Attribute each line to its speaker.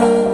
Speaker 1: love.